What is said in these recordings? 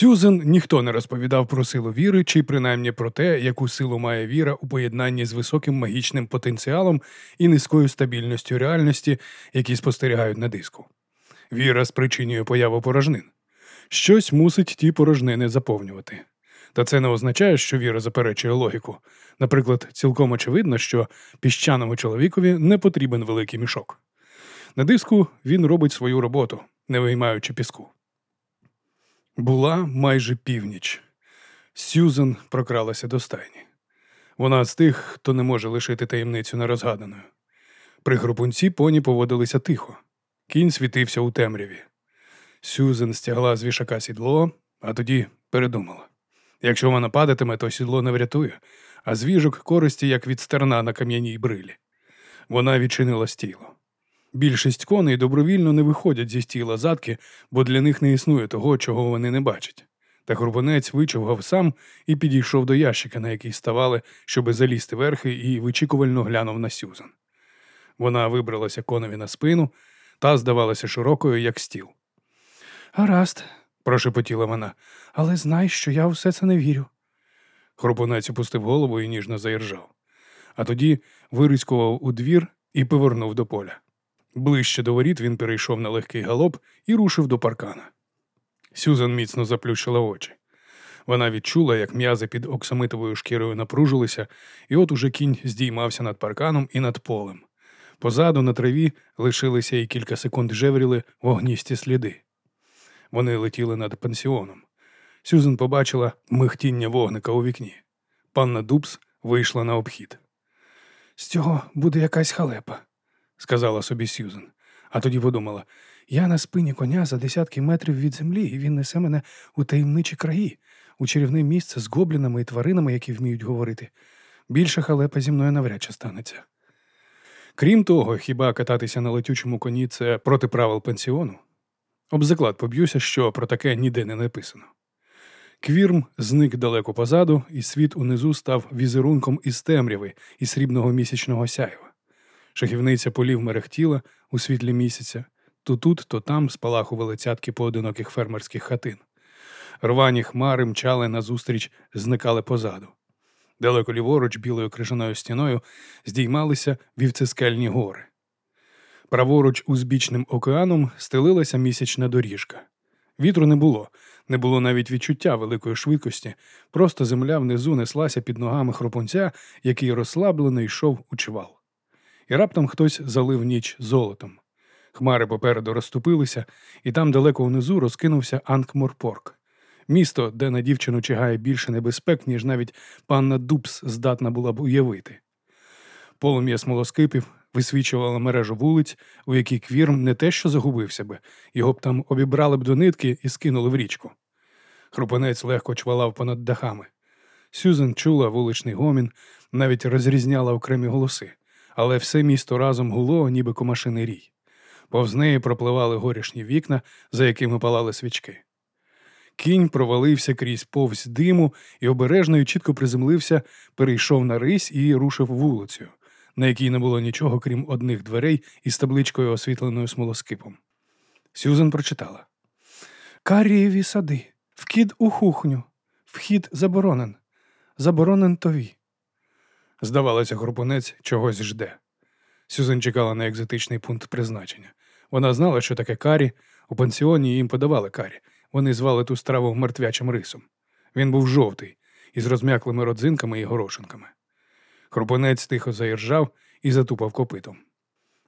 Сюзен ніхто не розповідав про силу віри, чи принаймні про те, яку силу має віра у поєднанні з високим магічним потенціалом і низькою стабільністю реальності, які спостерігають на диску. Віра спричинює появу порожнин. Щось мусить ті порожнини заповнювати. Та це не означає, що віра заперечує логіку. Наприклад, цілком очевидно, що піщаному чоловікові не потрібен великий мішок. На диску він робить свою роботу, не виймаючи піску. Була майже північ. Сюзен прокралася до стайні. Вона з тих, хто не може лишити таємницю нерозгаданою. При групунці поні поводилися тихо. Кінь світився у темряві. Сюзен стягла з вішака сідло, а тоді передумала. Якщо вона падатиме, то сідло не врятує, а звіжок користі, як від стерна на кам'яній брилі. Вона відчинила стіло. Більшість коней добровільно не виходять зі стіла задки, бо для них не існує того, чого вони не бачать. Та хурбанець вичовгав сам і підійшов до ящика, на який ставали, щоби залізти верхи, і вичікувально глянув на Сюзан. Вона вибралася конові на спину та здавалася широкою, як стіл. Гаразд, прошепотіла вона, але знай, що я все це не вірю. Хропунець опустив голову і ніжно заіржав, а тоді вирискував у двір і повернув до поля. Ближче до воріт він перейшов на легкий галоп і рушив до паркана. Сюзан міцно заплющила очі. Вона відчула, як м'язи під оксамитовою шкірою напружилися, і от уже кінь здіймався над парканом і над полем. Позаду на траві лишилися і кілька секунд жевріли вогністі сліди. Вони летіли над пансіоном. Сюзан побачила михтіння вогника у вікні. Панна Дубс вийшла на обхід. З цього буде якась халепа, сказала собі Сюзан, а тоді подумала я на спині коня за десятки метрів від землі, і він несе мене у таємничі краї, у чарівне місце з гоблінами і тваринами, які вміють говорити. Більше халепа зі мною навряд чи станеться. Крім того, хіба кататися на летючому коні це проти правил пансіону? Об заклад поб'юся, що про таке ніде не написано. Квірм зник далеко позаду, і світ унизу став візерунком із темряви і срібного місячного сяєва. Шахівниця полів мерехтіла у світлі місяця, то тут, то там спалахували цятки поодиноких фермерських хатин. Рвані хмари мчали назустріч, зникали позаду. Далеко ліворуч, білою крижаною стіною, здіймалися вівцескельні гори. Праворуч узбічним океаном стелилася місячна доріжка. Вітру не було, не було навіть відчуття великої швидкості, просто земля внизу неслася під ногами хропунця, який розслаблено йшов у чвал. І раптом хтось залив ніч золотом. Хмари попереду розступилися, і там далеко внизу розкинувся Анкморпорк. Місто, де на дівчину чигає більше небезпек, ніж навіть панна Дубс здатна була б уявити. Полум'я смолоскипів висвічувало мережу вулиць, у якій квірм не те, що загубився би, його б там обібрали б до нитки і скинули в річку. Хрупанець легко чвалав понад дахами. Сюзен чула вуличний гомін, навіть розрізняла окремі голоси, але все місто разом гуло, ніби комашиний рій. Повз неї пропливали горішні вікна, за якими палали свічки. Кінь провалився крізь повз диму і обережно і чітко приземлився, перейшов на рись і рушив вулицю, на якій не було нічого, крім одних дверей із табличкою, освітленою смолоскипом. Сюзан прочитала Карієві сади, вхід у кухню, вхід заборонен, заборонен тові. Здавалося, групунець чогось жде. Сюзан чекала на екзотичний пункт призначення. Вона знала, що таке карі. У пансіоні їм подавали карі. Вони звали ту страву мертвячим рисом. Він був жовтий, із розм'яклими родзинками і горошинками. Хропонець тихо заіржав і затупав копитом.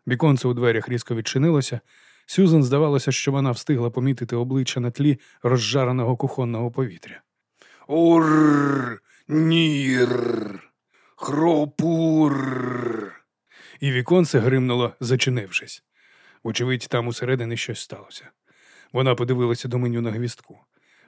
Віконце у дверях різко відчинилося. Сюзан здавалося, що вона встигла помітити обличчя на тлі розжареного кухонного повітря. Ур, нір, хропур. І віконце гримнуло, зачинившись. Вочевидь, там усередині щось сталося. Вона подивилася до меню на гвістку.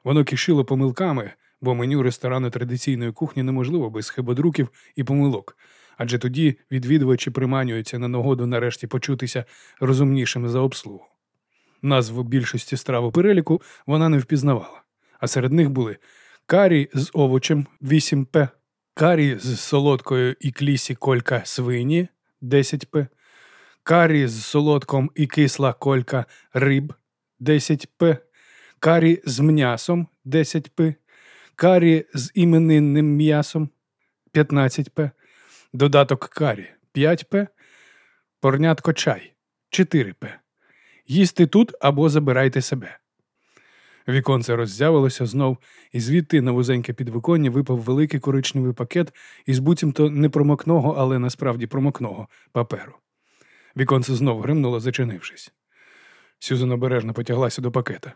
Воно кишило помилками, бо меню ресторану традиційної кухні неможливо без хибодруків і помилок, адже тоді відвідувачі приманюються на нагоду нарешті почутися розумнішими за обслугу. Назву більшості страв у переліку вона не впізнавала, а серед них були карі з овочем 8П, карі з солодкою і клісі колька свині 10П, карі з солодком і кисла колька риб 10П, карі з м'ясом 10 п, карі з іменинним м'ясом 15 п, додаток карі 5 п, порнятко чай 4 п. Їсти тут або забирайте себе. Віконце роззявилося знов, і звідти на вузеньке підвиконня випав великий коричневий пакет із буцімто не промокного, але насправді промокного паперу. Віконце знов гримнуло, зачинившись. Сюзан обережно потяглася до пакета.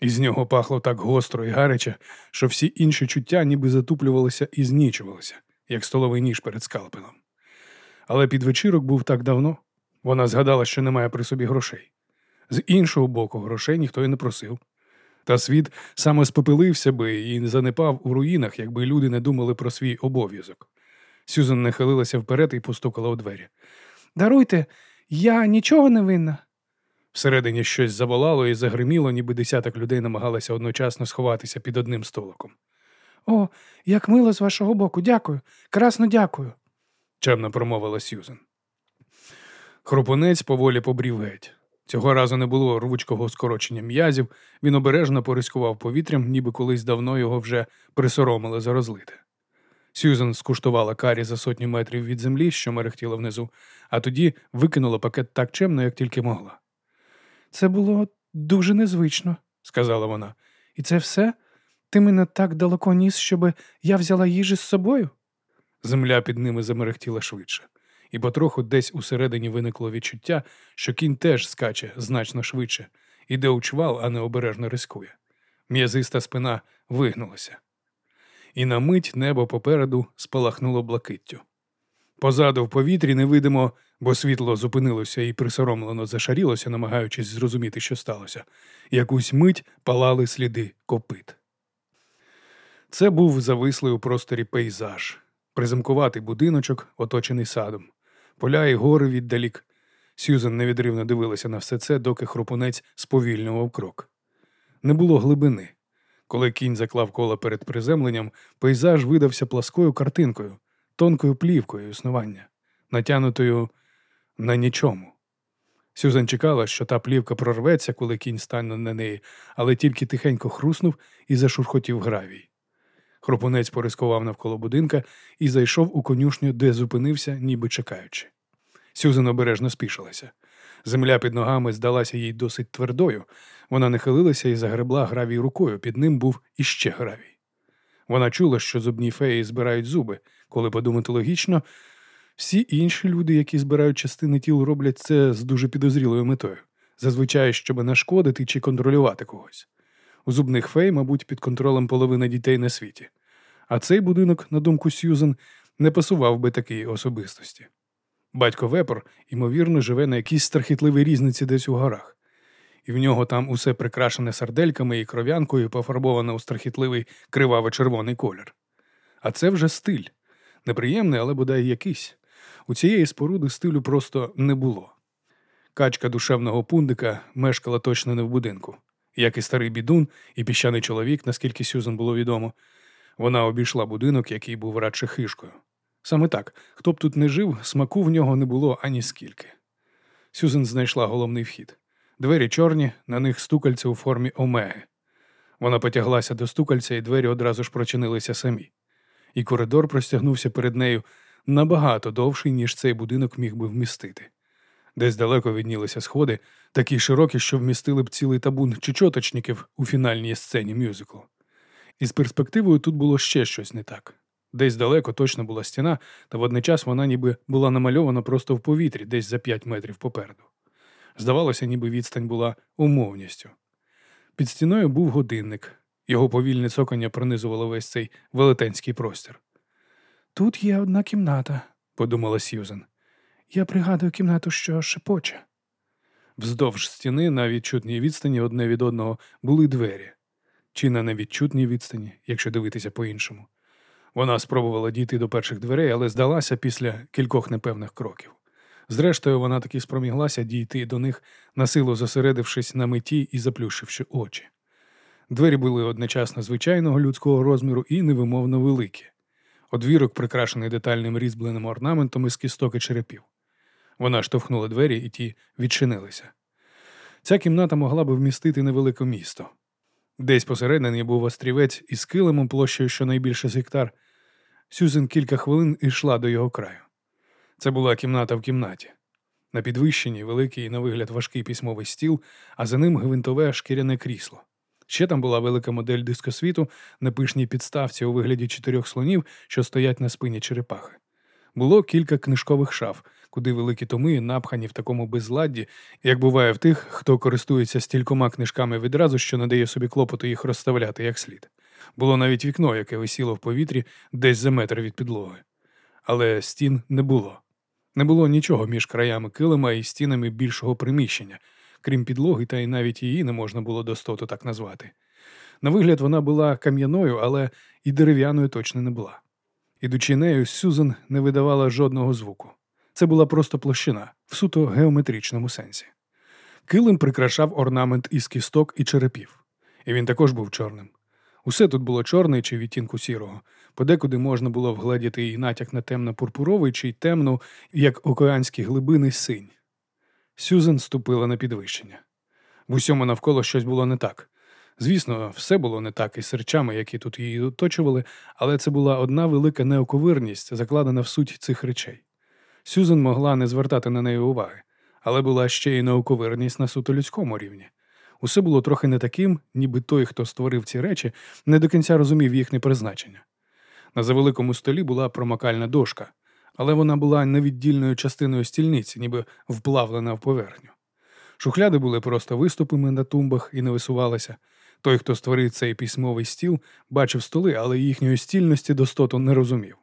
Із нього пахло так гостро і гаряче, що всі інші чуття ніби затуплювалися і знічувалися, як столовий ніж перед скалпелем. Але підвечірок був так давно. Вона згадала, що немає при собі грошей. З іншого боку, грошей ніхто й не просив. Та світ саме спопилився би і занепав у руїнах, якби люди не думали про свій обов'язок. Сюзан нахилилася вперед і постукала у двері. Даруйте, я нічого не винна. Всередині щось заволало і загриміло, ніби десяток людей намагалися одночасно сховатися під одним столиком. О, як мило з вашого боку, дякую, красно дякую, чемно промовила Сюзан. Хропунець поволі побрів геть. Цього разу не було рвучкого скорочення м'язів, він обережно порискував повітрям, ніби колись давно його вже присоромили за розлите. Сюзан скуштувала карі за сотню метрів від землі, що мерехтіла внизу, а тоді викинула пакет так чемно, як тільки могла. Це було дуже незвично, сказала вона. І це все? Ти мене так далеко ніс, щоб я взяла їжі з собою? Земля під ними замерехтіла швидше і потроху десь усередині виникло відчуття, що кінь теж скаче значно швидше, іде у чвал, а не обережно рискує. М'язиста спина вигнулася. І на мить небо попереду спалахнуло блакиттю. Позаду в повітрі невидимо, бо світло зупинилося і присоромлено зашарілося, намагаючись зрозуміти, що сталося. Якусь мить палали сліди копит. Це був завислий у просторі пейзаж, приземкуватий будиночок, оточений садом поля і гори віддалік. Сюзан невідривно дивилася на все це, доки хропунець сповільнював крок. Не було глибини. Коли кінь заклав коло перед приземленням, пейзаж видався пласкою картинкою, тонкою плівкою існування, натянутою на нічому. Сюзан чекала, що та плівка прорветься, коли кінь стане на неї, але тільки тихенько хруснув і зашурхотів гравій. Хропунець порискував навколо будинка і зайшов у конюшню, де зупинився, ніби чекаючи. Сюзан обережно спішилася. Земля під ногами здалася їй досить твердою. Вона нахилилася і загребла гравій рукою, під ним був іще гравій. Вона чула, що зубні феї збирають зуби. Коли подумати логічно, всі інші люди, які збирають частини тіл, роблять це з дуже підозрілою метою, зазвичай, щоб нашкодити чи контролювати когось. У зубних фей, мабуть, під контролем половини дітей на світі. А цей будинок, на думку Сьюзен, не пасував би такій особистості. Батько Вепор, ймовірно, живе на якійсь страхітливій різниці десь у горах, і в нього там усе прикрашене сардельками і кров'янкою, пофарбоване у страхітливий криваво-червоний колір. А це вже стиль. Неприємний, але бодай якийсь. У цієї споруди стилю просто не було. Качка душевного пундика мешкала точно не в будинку, як і старий бідун, і піщаний чоловік, наскільки Сюзан було відомо, вона обійшла будинок, який був радше хишкою. Саме так, хто б тут не жив, смаку в нього не було ані скільки. Сюзен знайшла головний вхід. Двері чорні, на них стукальце у формі омеги. Вона потяглася до стукальця, і двері одразу ж прочинилися самі. І коридор простягнувся перед нею набагато довший, ніж цей будинок міг би вмістити. Десь далеко віднілися сходи, такі широкі, що вмістили б цілий табун чечоточників у фінальній сцені мюзиклу. Із перспективою тут було ще щось не так. Десь далеко точно була стіна, та водночас вона ніби була намальована просто в повітрі, десь за п'ять метрів попереду. Здавалося, ніби відстань була умовністю. Під стіною був годинник, його повільне цокання пронизувало весь цей велетенський простір. Тут є одна кімната, подумала Сьюзен. Я пригадую кімнату, що шепоче. Вздовж стіни на відчутній відстані одне від одного були двері чи на невідчутній відстані, якщо дивитися по-іншому. Вона спробувала дійти до перших дверей, але здалася після кількох непевних кроків. Зрештою, вона таки спроміглася дійти до них, насилу зосередившись на меті і заплющивши очі. Двері були одночасно звичайного людського розміру і невимовно великі. Одвірок прикрашений детальним різьбленим орнаментом із кісток і черепів. Вона штовхнула двері, і ті відчинилися. Ця кімната могла би вмістити невелике місто. Десь посередині був острівець із килимом площею щонайбільше з гектар. Сюзен кілька хвилин йшла до його краю. Це була кімната в кімнаті. На підвищенні великий на вигляд важкий письмовий стіл, а за ним гвинтове шкіряне крісло. Ще там була велика модель дискосвіту на пишній підставці у вигляді чотирьох слонів, що стоять на спині черепахи. Було кілька книжкових шаф, куди великі томи напхані в такому безладді, як буває в тих, хто користується стількома книжками відразу, що не дає собі клопоту їх розставляти як слід. Було навіть вікно, яке висіло в повітрі десь за метр від підлоги. Але стін не було. Не було нічого між краями килима і стінами більшого приміщення, крім підлоги, та й навіть її не можна було достоту так назвати. На вигляд, вона була кам'яною, але і дерев'яною точно не була. Ідучи нею, Сюзан не видавала жодного звуку. Це була просто площина в суто геометричному сенсі. Килим прикрашав орнамент із кісток і черепів, і він також був чорним. Усе тут було чорне чи відтінку сірого, подекуди можна було вгледіти і натяк на темно-пурпуровий чи й темну, як океанські глибини, синь. Сюзан ступила на підвищення. В усьому навколо щось було не так. Звісно, все було не так із серчами, які тут її оточували, але це була одна велика неоковирність, закладена в суть цих речей. Сюзан могла не звертати на неї уваги, але була ще й неоковирність на суто людському рівні. Усе було трохи не таким, ніби той, хто створив ці речі, не до кінця розумів їхнє призначення. На завеликому столі була промокальна дошка, але вона була невіддільною частиною стільниці, ніби вплавлена в поверхню. Шухляди були просто виступами на тумбах і не висувалися. Той, хто створив цей письмовий стіл, бачив столи, але їхньої стільності достоту не розумів.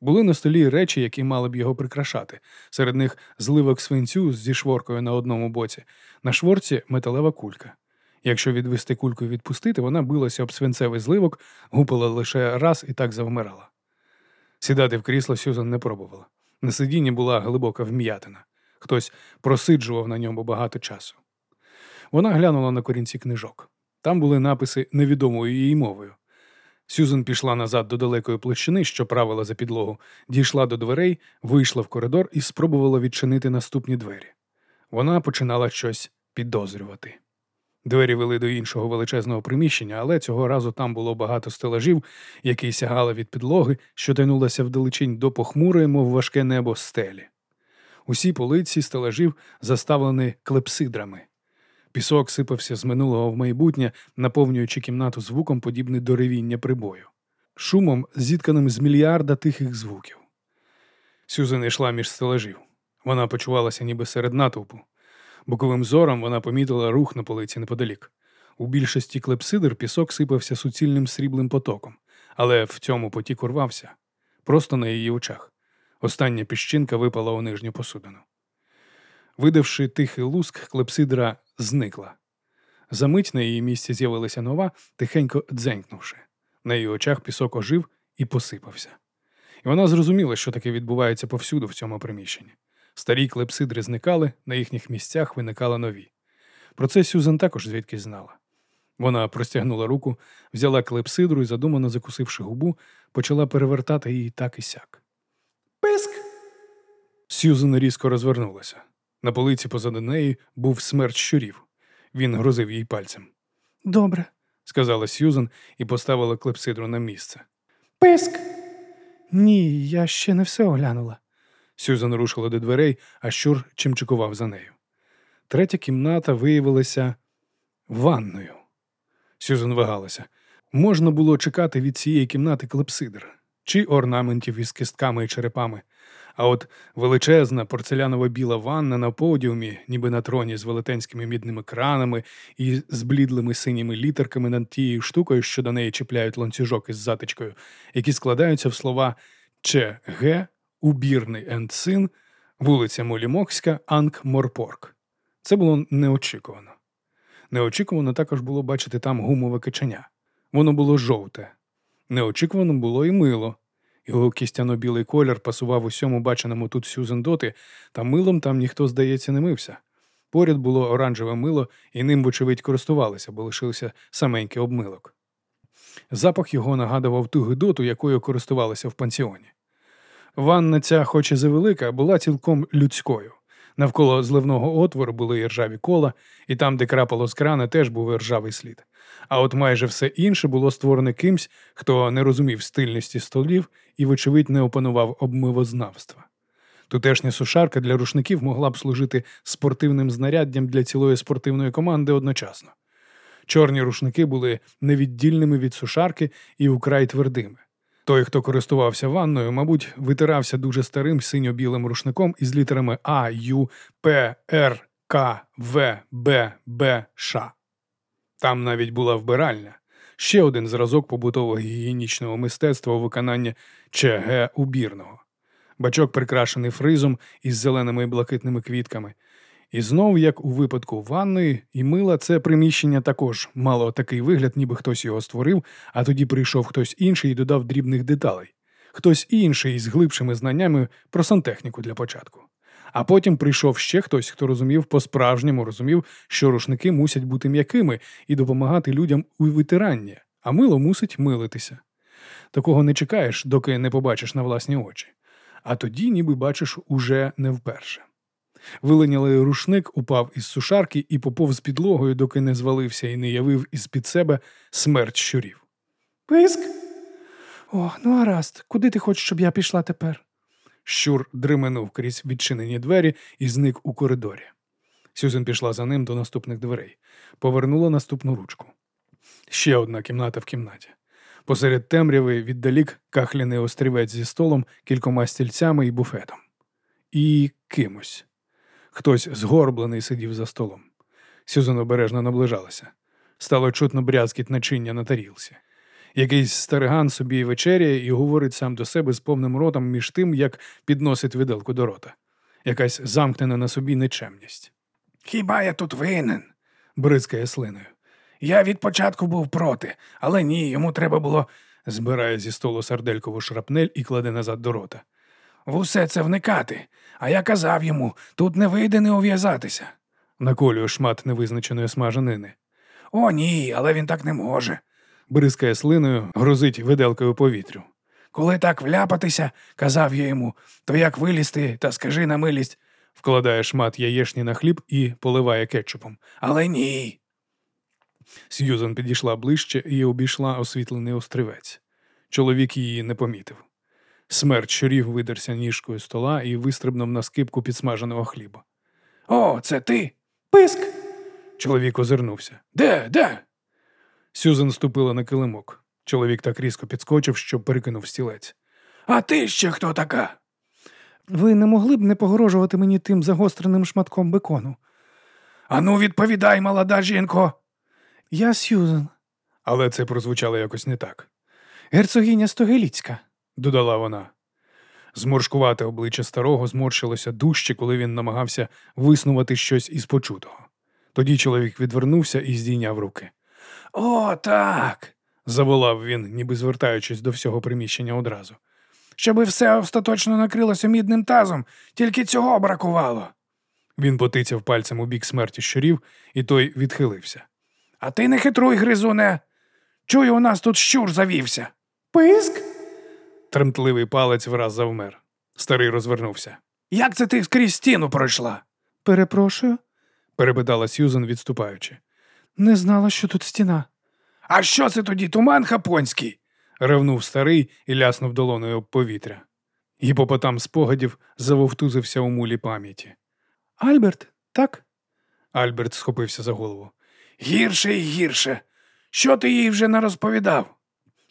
Були на столі речі, які мали б його прикрашати. Серед них зливок свинцю зі шворкою на одному боці, на шворці металева кулька. Якщо відвести кульку і відпустити, вона билася об свинцевий зливок, гупала лише раз і так завмирала. Сідати в крісло Сюзан не пробувала. На сидінні була глибока вм'ятина. Хтось просиджував на ньому багато часу. Вона глянула на корінці книжок. Там були написи невідомою її мовою. Сюзан пішла назад до далекої площини, що правила за підлогу, дійшла до дверей, вийшла в коридор і спробувала відчинити наступні двері. Вона починала щось підозрювати. Двері вели до іншого величезного приміщення, але цього разу там було багато стелажів, які сягали від підлоги, що тянулася вдалечінь до похмурої, мов важке небо стелі. Усі полиці стелажів заставлені клепсидрами. Пісок сипався з минулого в майбутнє, наповнюючи кімнату звуком, подібний до ревіння прибою, шумом, зітканим з мільярда тихих звуків. Сюзан йшла між стелажів. Вона почувалася ніби серед натовпу. Боковим зором вона помітила рух на полиці неподалік. У більшості клепсидр пісок сипався суцільним сріблим потоком, але в цьому потік урвався просто на її очах. Остання піщинка випала у нижню посудину. Видавши тихий луск, клепсидра зникла. Замить на її місці з'явилася нова, тихенько дзенькнувши. На її очах пісок ожив і посипався. І вона зрозуміла, що таке відбувається повсюду в цьому приміщенні. Старі клепсидри зникали, на їхніх місцях виникали нові. Про це Сюзан також звідки знала. Вона простягнула руку, взяла клепсидру і, задумано закусивши губу, почала перевертати її так і сяк. Писк! Сюзан різко розвернулася. На полиці позаду неї був смерть щурів. Він грозив їй пальцем. Добре, сказала Сюзан і поставила клепсидру на місце. Писк. Ні, я ще не все оглянула. Сюзан рушила до дверей, а щур чимчикував за нею. Третя кімната виявилася ванною. Сюзан вагалася. Можна було чекати від цієї кімнати клепсидр чи орнаментів із кистками і черепами. А от величезна порцелянова біла ванна на подіумі, ніби на троні з велетенськими мідними кранами і з блідлими синіми літерками над тією штукою, що до неї чіпляють ланцюжок із затичкою, які складаються в слова Ч. Г. Убірний Ендсин, вулиця Молімокська, Анк Морпорк. Це було неочікувано. Неочікувано також було бачити там гумове киченя. Воно було жовте. Неочікувано було і мило. Його кістяно-білий колір пасував усьому баченому тут Сюзен доти, та милом там ніхто, здається, не мився. Поряд було оранжеве мило, і ним, вочевидь, користувалися, бо лишився саменький обмилок. Запах його нагадував ту гидоту, якою користувалися в пансіоні. Ванна ця, хоч і завелика, була цілком людською. Навколо зливного отвору були іржаві кола, і там, де крапало з крана, теж був іржавий слід. А от майже все інше було створене кимсь, хто не розумів стильності столів і, вочевидь, не опанував обмивознавства. Тутешня сушарка для рушників могла б служити спортивним знаряддям для цілої спортивної команди одночасно. Чорні рушники були невіддільними від сушарки і украй твердими. Той, хто користувався ванною, мабуть, витирався дуже старим синьо-білим рушником із літерами А, Ю, П, Р, К, В, Б, Б, Ш. Там навіть була вбиральня. Ще один зразок побутового гігієнічного мистецтва у виконанні ЧГ убірного. Бачок прикрашений фризом із зеленими і блакитними квітками. І знов, як у випадку ванної і мила, це приміщення також мало такий вигляд, ніби хтось його створив, а тоді прийшов хтось інший і додав дрібних деталей. Хтось інший з глибшими знаннями про сантехніку для початку. А потім прийшов ще хтось, хто розумів по-справжньому, розумів, що рушники мусять бути м'якими і допомагати людям у витиранні, а мило мусить милитися. Такого не чекаєш, доки не побачиш на власні очі. А тоді, ніби бачиш, уже не вперше. Вилинялий рушник упав із сушарки і поповз підлогою, доки не звалився і не явив із під себе смерть щурів. Писк? О, ну гаразд, куди ти хочеш, щоб я пішла тепер? Щур дременув крізь відчинені двері і зник у коридорі. Сюзен пішла за ним до наступних дверей, повернула наступну ручку. Ще одна кімната в кімнаті. Посеред темряви віддалік кахляний острівець зі столом, кількома стільцями і буфетом. І кимось. Хтось згорблений сидів за столом. Сюзан обережно наближалася. Стало чутно брязкіт начиння на тарілці. Якийсь стариган собі вечеряє і говорить сам до себе з повним ротом між тим, як підносить виделку до рота. Якась замкнена на собі нечемність. Хіба я тут винен? Бризкає слиною. Я від початку був проти, але ні, йому треба було Збирає зі столу сарделькову шрапнель і кладе назад до рота. В усе це вникати. А я казав йому, тут не вийде не ув'язатися. Наколює шмат невизначеної смаженини. О, ні, але він так не може. Бризкає слиною, грозить виделкою повітрю. Коли так вляпатися, казав я йому, то як вилізти та скажи на милість, Вкладає шмат яєшні на хліб і поливає кетчупом. але ні. Сьюзан підійшла ближче і обійшла освітлений острівець. Чоловік її не помітив. Смерть щурів видерся ніжкою стола і вистрибнув на скипку підсмаженого хліба. О, це ти? Писк. Чоловік озирнувся. Де, де? Сюзан ступила на килимок. Чоловік так різко підскочив, що перекинув стілець. А ти ще хто така? Ви не могли б не погрожувати мені тим загостреним шматком бекону? Ану, відповідай, молода жінко. Я Сьюзен, Але це прозвучало якось не так, герцогиня Стогеліцька. Додала вона. Зморшкувате обличчя старого зморщилося дужче, коли він намагався виснувати щось із почутого. Тоді чоловік відвернувся і здійняв руки. О, так. Заволав він, ніби звертаючись до всього приміщення одразу. Щоби все остаточно накрилося мідним тазом, тільки цього бракувало. Він потицяв пальцем у бік смерті щурів, і той відхилився. А ти не хитруй, гризуне. Чую, у нас тут щур завівся. Писк? Тремтливий палець враз завмер. Старий розвернувся. Як це ти скрізь стіну пройшла? Перепрошую, Перепитала Сьюзен, відступаючи. не знала, що тут стіна. А що це тоді туман хапонський? Ревнув старий і ляснув долоною об повітря. Гіпопотам спогадів завовтузився у мулі пам'яті. Альберт, так? Альберт схопився за голову. Гірше і гірше. Що ти їй вже не розповідав?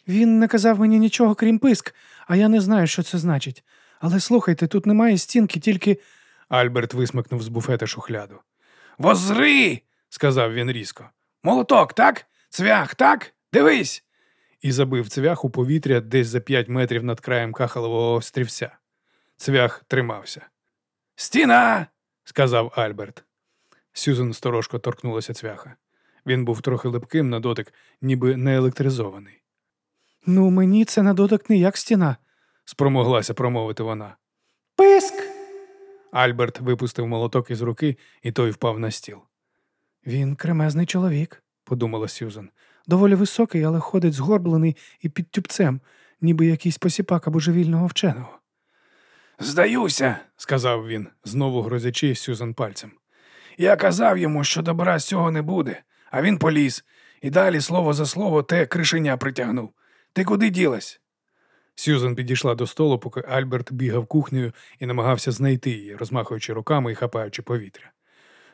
Він не казав мені нічого, крім писк, а я не знаю, що це значить. Але слухайте, тут немає стінки, тільки. Альберт висмикнув з буфета шухляду. Возри, Сказав він різко. молоток, так? Цвях, так? Дивись. і забив цвях у повітря десь за п'ять метрів над краєм кахалового острівця. Цвях тримався. Стіна. сказав Альберт. Сюзан сторожко торкнулася цвяха. Він був трохи липким на дотик, ніби не електризований. Ну, мені це на дотик не як стіна. Спромоглася промовити вона. Писк! Альберт випустив молоток із руки, і той впав на стіл. Він кремезний чоловік, подумала Сюзан. Доволі високий, але ходить згорблений і під тюбцем, ніби якийсь посіпака божевільного вченого. Здаюся, сказав він, знову грозячи Сюзан пальцем. Я казав йому, що добра з цього не буде, а він поліз, і далі слово за слово те кришеня притягнув. Ти куди ділась? Сюзан підійшла до столу, поки Альберт бігав кухнею і намагався знайти її, розмахуючи руками і хапаючи повітря.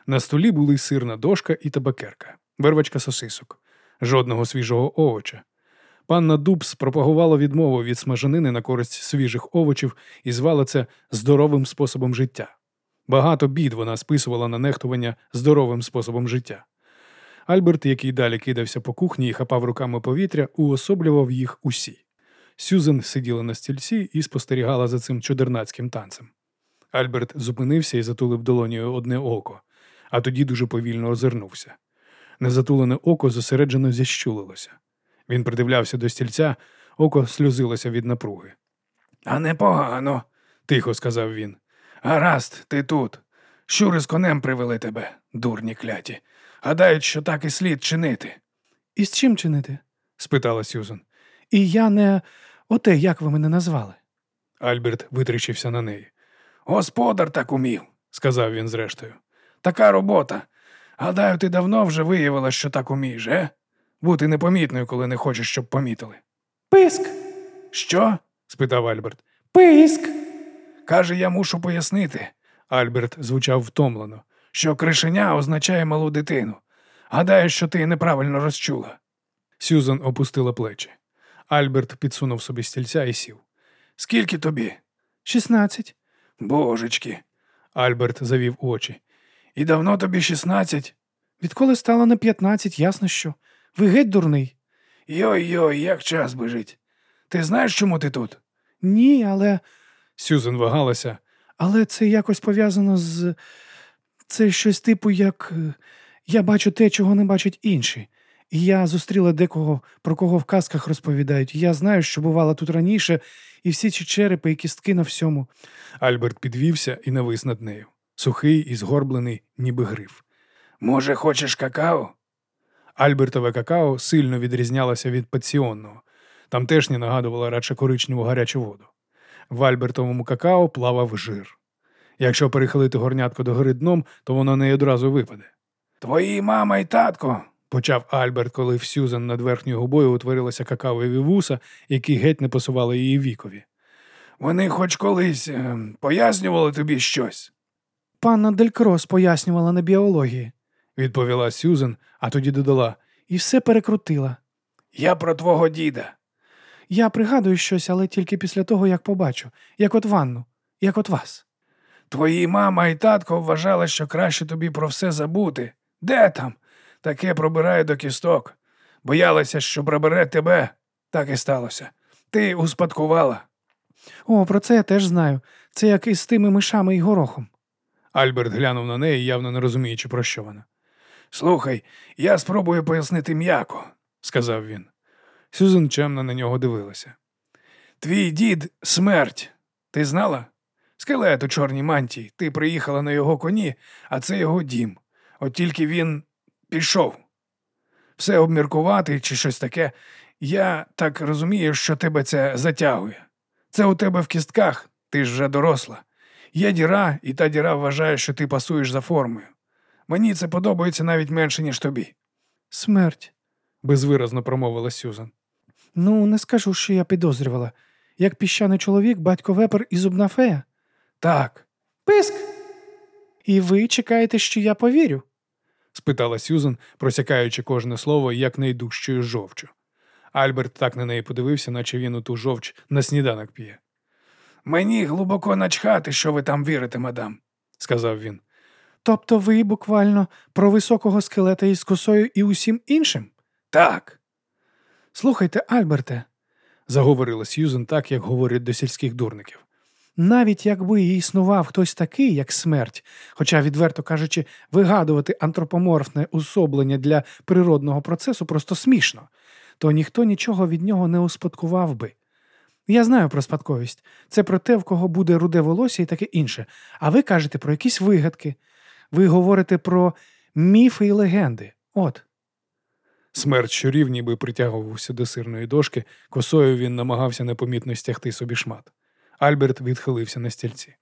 На столі були сирна дошка і табакерка, вервачка сосисок, жодного свіжого овоча. Панна Дубс пропагувала відмову від смажанини на користь свіжих овочів і звала це здоровим способом життя. Багато бід вона списувала на нехтування здоровим способом життя. Альберт, який далі кидався по кухні і хапав руками повітря, уособлював їх усі. Сюзен сиділа на стільці і спостерігала за цим чудернацьким танцем. Альберт зупинився і затулив долонію одне око, а тоді дуже повільно озирнувся. Незатулене око зосереджено зіщулилося. Він придивлявся до стільця, око сльозилося від напруги. А непогано, Тихо сказав він. Гаразд, ти тут. Щури з конем привели тебе, дурні кляті. Гадають, що так і слід чинити. І з чим чинити? спитала Сюзан. І я не оте, як ви мене назвали. Альберт витріщився на неї. Господар так умів. Сказав він зрештою. Така робота. Гадаю, ти давно вже виявила, що так умієш, е? Бути непомітною, коли не хочеш, щоб помітили. Писк! Що? спитав Альберт. Писк! Каже, я мушу пояснити, Альберт звучав втомлено. Що кришеня означає малу дитину. Гадаю, що ти неправильно розчула. Сюзан опустила плечі. Альберт підсунув собі стільця і сів. Скільки тобі? Шістнадцять. Божечки. Альберт завів очі. І давно тобі шістнадцять? Відколи стало на п'ятнадцять, ясно що. Ви геть дурний. Йой-йой, як час біжить. Ти знаєш, чому ти тут? Ні, але. Сюзан вагалася. Але це якось пов'язано з. Це щось типу, як е, я бачу те, чого не бачать інші. І я зустріла декого, про кого в казках розповідають. Я знаю, що бувала тут раніше, і всі ці черепи і кістки на всьому. Альберт підвівся і навис над нею. Сухий і згорблений, ніби гриф. Може, хочеш какао? Альбертове какао сильно відрізнялося від паціонного. Тамтешнє нагадувало радше коричневу гарячу воду. В Альбертовому какао плавав жир. Якщо перехилити горнятко до гори дном, то воно не одразу випаде. Твої мама і татко. Почав Альберт, коли в Сюзан над верхньою губою утворилися какаові вуса, які геть не посували її вікові. Вони хоч колись е, пояснювали тобі щось. Панна Делькрос пояснювала на біології, Відповіла Сюзан, а тоді додала. і все перекрутила. Я про твого діда. Я пригадую щось, але тільки після того, як побачу, як от ванну, як от вас. Твої мама і татко вважали, що краще тобі про все забути. Де там? Таке пробирає до кісток. Боялися, що пробере тебе. Так і сталося. Ти успадкувала. О, про це я теж знаю. Це як із тими мишами і горохом. Альберт глянув на неї, явно не розуміючи, про що вона. Слухай, я спробую пояснити м'яко. Сказав він. Сюзан чемно на нього дивилася. Твій дід смерть. Ти знала? Скелет у чорній мантії. Ти приїхала на його коні, а це його дім. От тільки він пішов. Все обміркувати чи щось таке. Я так розумію, що тебе це затягує. Це у тебе в кістках, ти ж вже доросла. Є діра, і та діра вважає, що ти пасуєш за формою. Мені це подобається навіть менше, ніж тобі. Смерть. безвиразно промовила Сюзан. Ну, не скажу, що я підозрювала. Як піщаний чоловік, батько вепер і зубна фея. Так, Писк. І ви чекаєте, що я повірю? спитала Сюзан, просякаючи кожне слово як найдужчою жовчю. Альберт так на неї подивився, наче він у ту жовч на сніданок п'є, мені глибоко начхати, що ви там вірите, мадам. сказав він. Тобто ви буквально про високого скелета із косою і усім іншим? Так. Слухайте, Альберте, Заговорила Сьюзен так, як говорять до сільських дурників. Навіть якби існував хтось такий, як смерть, хоча, відверто кажучи, вигадувати антропоморфне особлення для природного процесу просто смішно, то ніхто нічого від нього не успадкував би. Я знаю про спадковість. Це про те, в кого буде руде волосся і таке інше. А ви кажете про якісь вигадки. Ви говорите про міфи і легенди. От. Смерть щурів ніби притягувався до сирної дошки, косою він намагався непомітно стягти собі шмат. Альберт відхилився на стільці.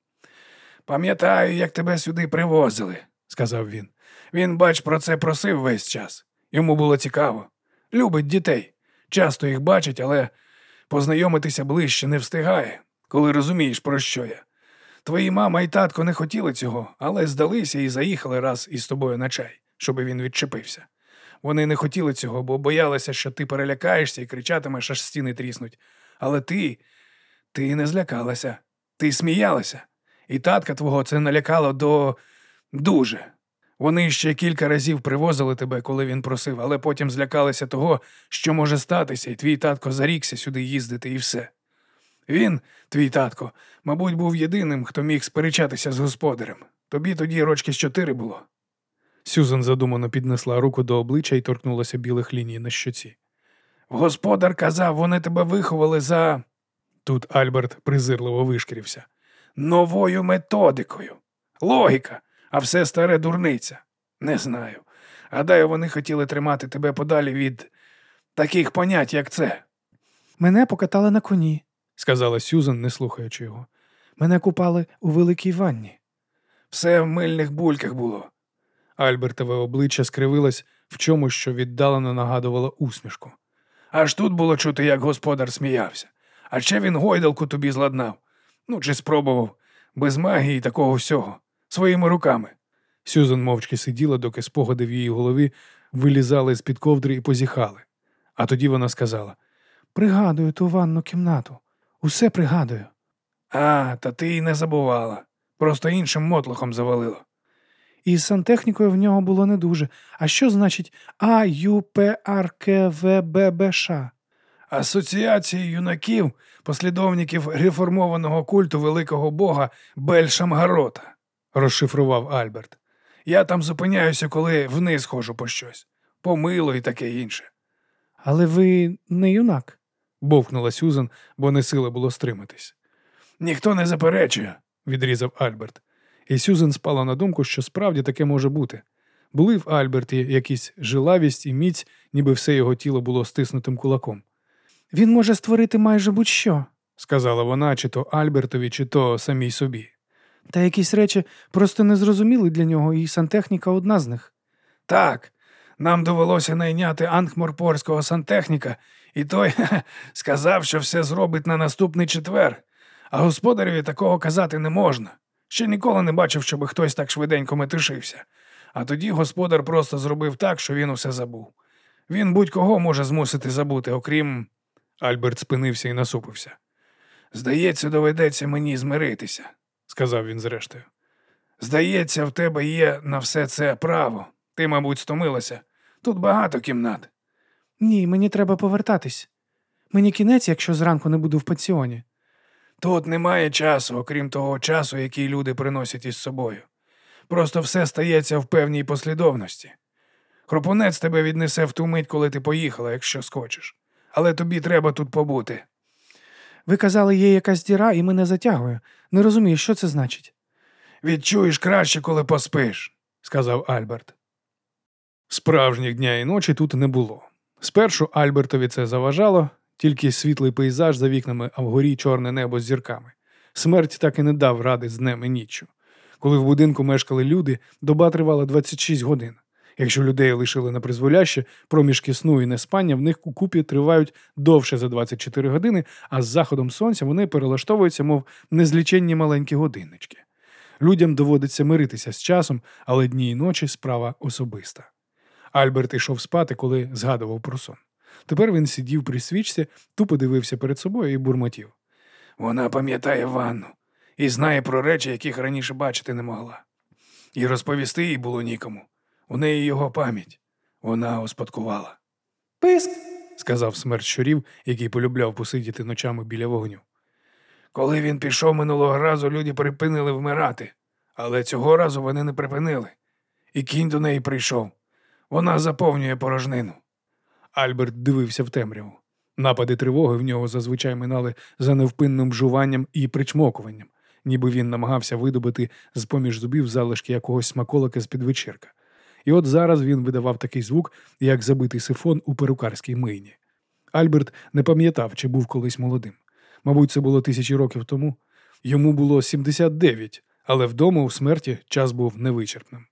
Пам'ятаю, як тебе сюди привозили, сказав він. Він, бач, про це просив весь час. Йому було цікаво. Любить дітей. Часто їх бачить, але познайомитися ближче не встигає, коли розумієш, про що я. Твої мама і татко не хотіли цього, але здалися і заїхали раз із тобою на чай, щоби він відчепився. Вони не хотіли цього, бо боялися, що ти перелякаєшся і кричатимеш, аж стіни тріснуть. Але ти, ти не злякалася, ти сміялася. І татка твого це налякало до дуже. Вони ще кілька разів привозили тебе, коли він просив, але потім злякалися того, що може статися, і твій татко зарікся сюди їздити і все. Він, твій татко, мабуть, був єдиним, хто міг сперечатися з господарем. Тобі тоді рочки з чотири було. Сюзан задумано піднесла руку до обличчя і торкнулася білих ліній на щоці. Господар казав, вони тебе виховали за Тут Альберт презирливо вишкірився. новою методикою. Логіка, а все старе дурниця. Не знаю. Гадаю, вони хотіли тримати тебе подалі від таких понять, як це. Мене покатали на коні. сказала Сюзан, не слухаючи його. Мене купали у великій ванні. Все в мильних бульках було. Альбертове обличчя скривилось в чомусь, що віддалено нагадувало усмішку. Аж тут було чути, як господар сміявся. А ще він гойдалку тобі зладнав. Ну, чи спробував, без магії такого всього, своїми руками. Сюзан мовчки сиділа, доки спогади в її голові вилізали з-під ковдри і позіхали. А тоді вона сказала: Пригадую ту ванну кімнату. Усе пригадую. А, та ти й не забувала. Просто іншим мотлохом завалило. І з сантехнікою в нього було не дуже. А що значить АЮПРКВББШ? Асоціації юнаків, послідовників реформованого культу великого бога Бель-Шамгарота, розшифрував Альберт. Я там зупиняюся, коли вниз ходжу по щось, по мило і таке інше. Але ви не юнак. Бовкнула Сюзан, бо не сила було стриматись. Ніхто не заперечує. відрізав Альберт. І Сюзан спала на думку, що справді таке може бути. Були в Альберті якісь жилавість і міць, ніби все його тіло було стиснутим кулаком. Він може створити майже будь-що. Сказала вона, чи то Альбертові, чи то самій собі. Та якісь речі просто незрозуміли для нього, і сантехніка одна з них. Так, нам довелося найняти ангморпорського сантехніка, і той сказав, що все зробить на наступний четвер. А господареві такого казати не можна. Ще ніколи не бачив, щоб хтось так швиденько метушився. А тоді господар просто зробив так, що він усе забув. Він будь-кого може змусити забути, окрім. Альберт спинився і насупився, Здається, доведеться мені змиритися. сказав він зрештою. Здається, в тебе є на все це право. Ти, мабуть, стомилася. Тут багато кімнат. Ні, мені треба повертатись. Мені кінець, якщо зранку не буду в пансіоні. Тут немає часу, окрім того часу, який люди приносять із собою. Просто все стається в певній послідовності. Хропунець тебе віднесе в ту мить, коли ти поїхала, якщо схочеш. Але тобі треба тут побути. Ви казали, є якась діра, і мене затягує. Не розумію, що це значить. Відчуєш краще, коли поспиш. сказав Альберт. Справжніх дня і ночі тут не було. Спершу Альбертові це заважало, тільки світлий пейзаж за вікнами, а вгорі чорне небо з зірками. Смерть так і не дав ради з днем і ніччю. Коли в будинку мешкали люди, доба тривала 26 годин. Якщо людей лишили на призволяще, проміжки сну і неспання в них у купі тривають довше за 24 години, а з заходом сонця вони перелаштовуються, мов незліченні маленькі годиннички. Людям доводиться миритися з часом, але дні і ночі справа особиста. Альберт йшов спати, коли згадував про сон. Тепер він сидів при свічці, тупо дивився перед собою і бурмотів. Вона пам'ятає ванну і знає про речі, яких раніше бачити не могла. І розповісти їй було нікому. У неї його пам'ять. Вона успадкувала. Писк. сказав смерть щурів, який полюбляв посидіти ночами біля вогню. Коли він пішов минулого разу, люди припинили вмирати, але цього разу вони не припинили. І кінь до неї прийшов. Вона заповнює порожнину. Альберт дивився в темряву. Напади тривоги в нього зазвичай минали за невпинним жуванням і причмокуванням, ніби він намагався видобити з поміж зубів залишки якогось смаколика з під вечірка. І от зараз він видавав такий звук, як забитий сифон у перукарській мийні. Альберт не пам'ятав, чи був колись молодим. Мабуть, це було тисячі років тому. Йому було 79, але вдома у смерті час був невичерпним.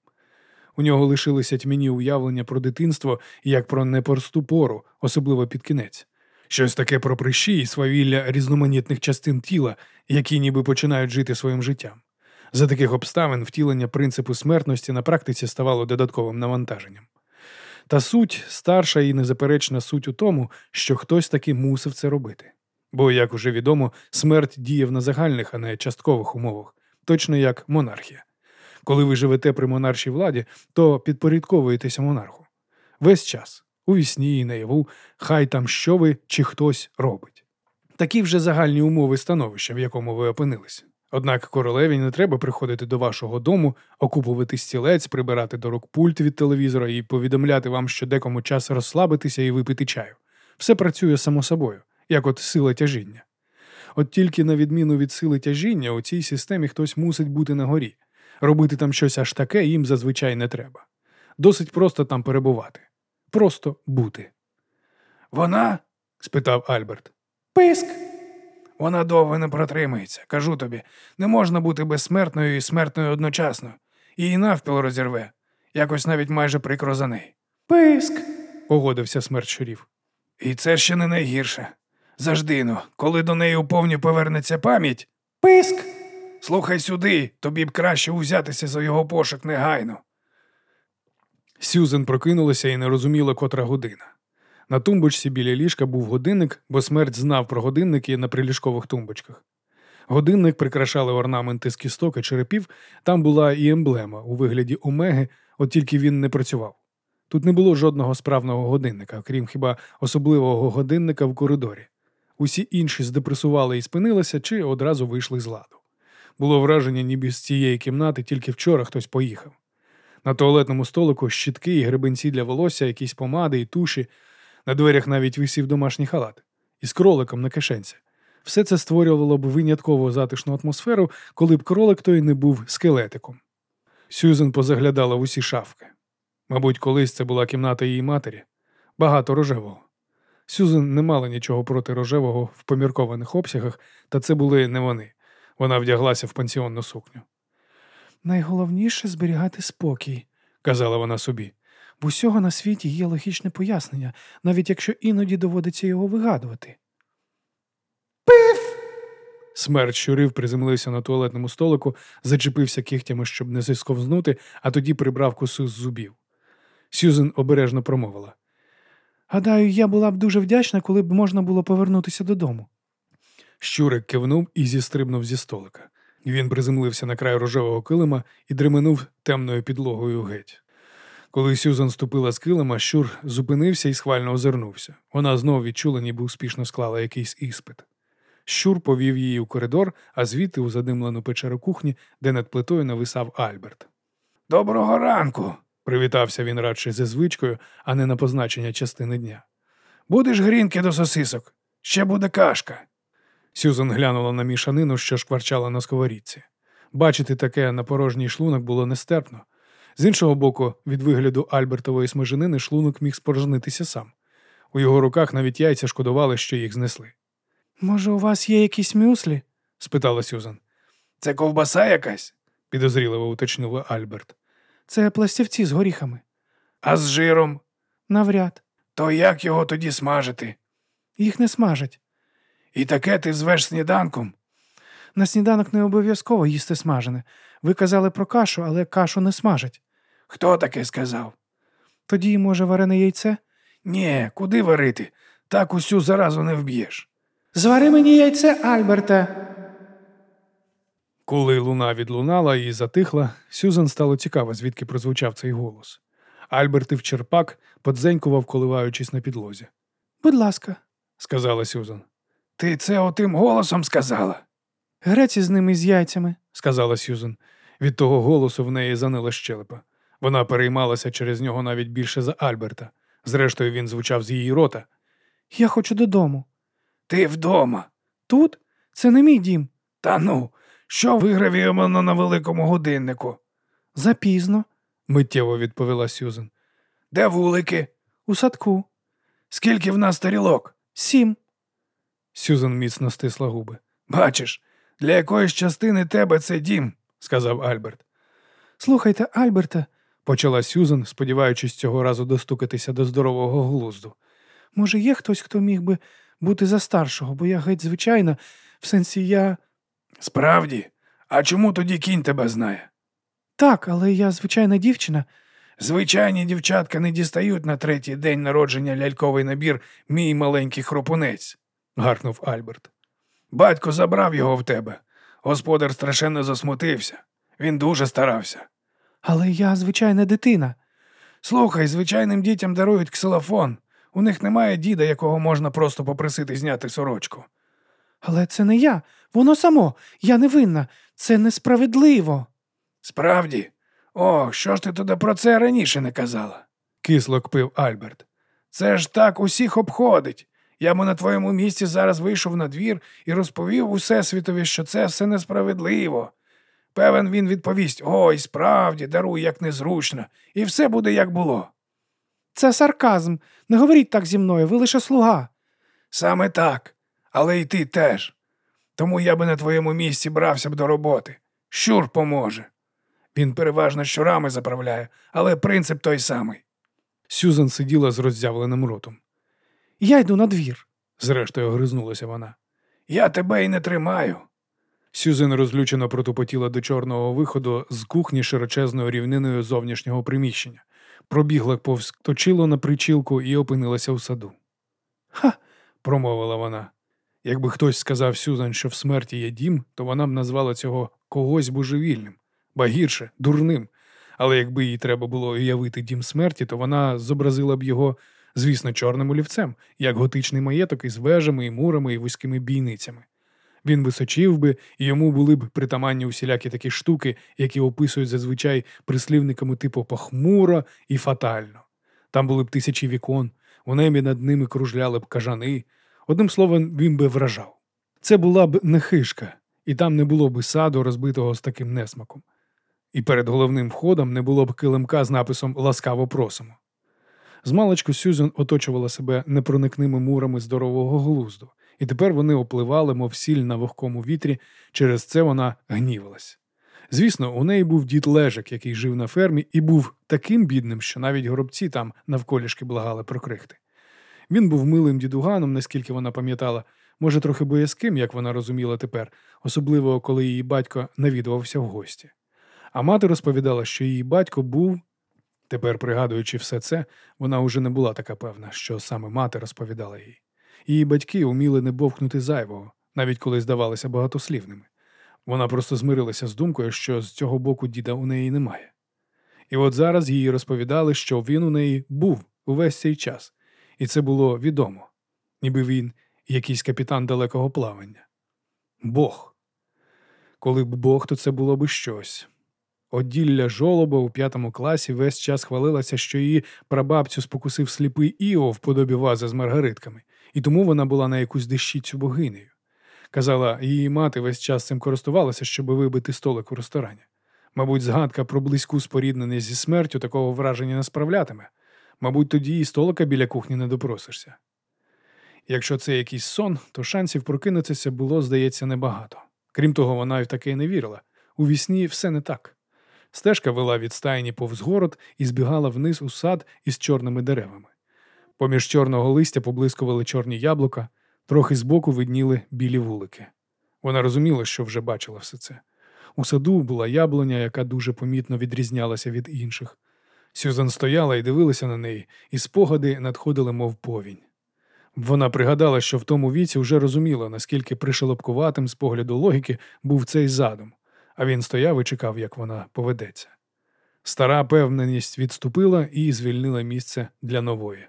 У нього лишилися тьмяні уявлення про дитинство як про непросту пору, особливо під кінець. Щось таке про прищі і свавілля різноманітних частин тіла, які ніби починають жити своїм життям. За таких обставин втілення принципу смертності на практиці ставало додатковим навантаженням. Та суть, старша і незаперечна суть у тому, що хтось таки мусив це робити. Бо, як уже відомо, смерть діяв на загальних, а не часткових умовах, точно як монархія. Коли ви живете при монаршій владі, то підпорядковуєтеся монарху. Весь час, у вісні і наяву, хай там що ви чи хтось робить. Такі вже загальні умови становища, в якому ви опинилися. Однак королеві не треба приходити до вашого дому, окупувати стілець, прибирати до рук пульт від телевізора і повідомляти вам, що декому час розслабитися і випити чаю. Все працює само собою, як от сила тяжіння. От тільки на відміну від сили тяжіння, у цій системі хтось мусить бути на горі. Робити там щось аж таке їм зазвичай не треба. Досить просто там перебувати. Просто бути. Вона? спитав Альберт. Писк. Вона довго не протримається. Кажу тобі, не можна бути безсмертною і смертною одночасно. Її навпіл розірве. Якось навіть майже прикро за неї. Писк. Погодився смерть щурів. І це ще не найгірше. Завжди ну, коли до неї уповні повернеться пам'ять, Писк. слухай сюди, тобі б краще узятися за його пошук негайно. Сюзен прокинулася і не розуміла, котра година. На тумбочці біля ліжка був годинник, бо смерть знав про годинники на приліжкових тумбочках. Годинник прикрашали орнаменти з кісток і черепів, там була і емблема у вигляді омеги, от тільки він не працював. Тут не було жодного справного годинника, крім хіба особливого годинника в коридорі. Усі інші здепресували і спинилися чи одразу вийшли з ладу. Було враження, ніби з цієї кімнати тільки вчора хтось поїхав. На туалетному столику щітки і гребенці для волосся, якісь помади і туші. На дверях навіть висів домашній халат із кроликом на кишенці. Все це створювало б винятково затишну атмосферу, коли б кролик той не був скелетиком. Сюзен позаглядала в усі шафки. Мабуть, колись це була кімната її матері, багато рожевого. Сюзен не мала нічого проти рожевого в поміркованих обсягах, та це були не вони. Вона вдяглася в пансіонну сукню. Найголовніше зберігати спокій. Казала вона собі. В усього на світі є логічне пояснення, навіть якщо іноді доводиться його вигадувати. Пиф! Смерть щурів приземлився на туалетному столику, зачепився кігтями, щоб не зісковзнути, а тоді прибрав косу з зубів. Сюзен обережно промовила. Гадаю, я була б дуже вдячна, коли б можна було повернутися додому. Щурик кивнув і зістрибнув зі столика. Він приземлився на край рожевого килима і дременув темною підлогою геть. Коли Сюзан ступила з килима, щур зупинився і схвально озирнувся. Вона знов відчула, ніби успішно склала якийсь іспит. Щур повів її у коридор, а звідти у задимлену печеру кухні, де над плитою нависав Альберт. Доброго ранку. Привітався він радше зі звичкою, а не на позначення частини дня. Будеш грінки до сосисок? Ще буде кашка. Сюзан глянула на мішанину, що шкварчала на сковорідці. Бачити таке на порожній шлунок було нестерпно. З іншого боку, від вигляду Альбертової смаженини шлунок міг спорожнитися сам. У його руках навіть яйця шкодували, що їх знесли. Може, у вас є якісь мюслі? спитала Сюзан. Це ковбаса якась? підозріливо уточнив Альберт. Це пластівці з горіхами. А з жиром? Навряд. То як його тоді смажити? Їх не смажать. І таке ти звеш сніданком? На сніданок не обов'язково їсти смажене. Ви казали про кашу, але кашу не смажать. Хто таке сказав? Тоді, може, варене яйце? Ні, куди варити? Так усю заразу не вб'єш. Звари мені яйце, Альберте. Коли луна відлунала і затихла, Сюзан стало цікаво, звідки прозвучав цей голос. Альберт Івчерпак подзенькував, коливаючись на підлозі. Будь ласка. Сказала Сюзан. Ти це отим голосом сказала? Греці з ними з яйцями. Сказала Сюзан. Від того голосу в неї занила щелепа. Вона переймалася через нього навіть більше за Альберта. Зрештою, він звучав з її рота. Я хочу додому. Ти вдома. Тут? Це не мій дім. Та ну, що вигравіювано на великому годиннику? Запізно. Миттєво відповіла Сюзан. Де вулики? У садку. Скільки в нас тарілок? Сім. Сюзан міцно стисла губи. Бачиш, для якоїсь частини тебе це дім. сказав Альберт. Слухайте, Альберте, Почала Сюзан, сподіваючись цього разу достукатися до здорового глузду. може, є хтось, хто міг би бути за старшого, бо я геть звичайна, в сенсі я. Справді, а чому тоді кінь тебе знає? Так, але я звичайна дівчина. Звичайні дівчатка не дістають на третій день народження ляльковий набір мій маленький хропунець. гаркнув Альберт. Батько забрав його в тебе. Господар страшенно засмутився. Він дуже старався. Але я звичайна дитина. Слухай, звичайним дітям дарують ксилофон. У них немає діда, якого можна просто попросити зняти сорочку. Але це не я. Воно само. Я не винна. Це несправедливо. Справді, о, що ж ти туди про це раніше не казала? Кисло кпив Альберт. Це ж так усіх обходить. Я б на твоєму місці зараз вийшов на двір і розповів усесвітові, що це все несправедливо. Певен, він відповість: ой, справді, даруй, як незручно, і все буде як було. Це сарказм. Не говоріть так зі мною, ви лише слуга. Саме так, але й ти теж. Тому я би на твоєму місці брався б до роботи. Щур поможе. Він переважно щурами заправляє, але принцип той самий. Сюзан сиділа з роззявленим ротом. Я йду на двір. Зрештою, гризнулася вона. Я тебе й не тримаю. Сюзан розлючено протупотіла до чорного виходу з кухні широчезною рівниною зовнішнього приміщення, пробігла повз точило на причілку і опинилася у саду. Ха, промовила вона. Якби хтось сказав Сюзан, що в смерті є дім, то вона б назвала цього когось божевільним, ба гірше, дурним. Але якби їй треба було уявити дім смерті, то вона зобразила б його, звісно, чорним олівцем, як готичний маєток із вежами, і мурами і вузькими бійницями. Він височив би, і йому були б притаманні усілякі такі штуки, які описують зазвичай прислівниками типу похмуро і фатально. Там були б тисячі вікон, у небі над ними кружляли б кажани. Одним словом, він би вражав. Це була б не хишка, і там не було б саду, розбитого з таким несмаком. І перед головним входом не було б килимка з написом Ласкаво просимо. Змалечку Сюзан оточувала себе непроникними мурами здорового глузду, і тепер вони опливали, мов сіль на вогкому вітрі, через це вона гнівалась. Звісно, у неї був дід Лежик, який жив на фермі, і був таким бідним, що навіть горобці там навколішки благали про крихти. Він був милим дідуганом, наскільки вона пам'ятала, може, трохи боязким, як вона розуміла тепер, особливо коли її батько навідувався в гості. А мати розповідала, що її батько був. Тепер, пригадуючи все це, вона уже не була така певна, що саме мати розповідала їй. Її батьки уміли не бовкнути зайвого, навіть коли здавалися багатослівними. Вона просто змирилася з думкою, що з цього боку діда у неї немає. І от зараз їй розповідали, що він у неї був увесь цей час, і це було відомо, ніби він якийсь капітан далекого плавання. Бог. Коли б Бог, то це було б щось. Оділля жолоба у п'ятому класі весь час хвалилася, що її прабабцю спокусив сліпий Іо в подобі вази з маргаритками, і тому вона була на якусь дещицю богинею. Казала, її мати весь час цим користувалася, щоб вибити столик у ресторані. Мабуть, згадка про близьку спорідненість зі смертю такого враження не справлятиме. Мабуть, тоді і столика біля кухні не допросишся. Якщо це якийсь сон, то шансів прокинутися було, здається, небагато. Крім того, вона й таке не вірила. У вісні все не так. Стежка вела від стайні повз город і збігала вниз у сад із чорними деревами. Поміж чорного листя поблискували чорні яблука, трохи збоку видніли білі вулики. Вона розуміла, що вже бачила все це. У саду була яблуня, яка дуже помітно відрізнялася від інших. Сюзан стояла і дивилася на неї, і спогади надходили, мов повінь. Вона пригадала, що в тому віці вже розуміла, наскільки пришелопкуватим з погляду логіки був цей задум, а він стояв і чекав, як вона поведеться. Стара певненість відступила і звільнила місце для нової.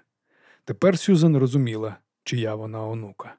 Тепер Сюзан розуміла, чия вона онука.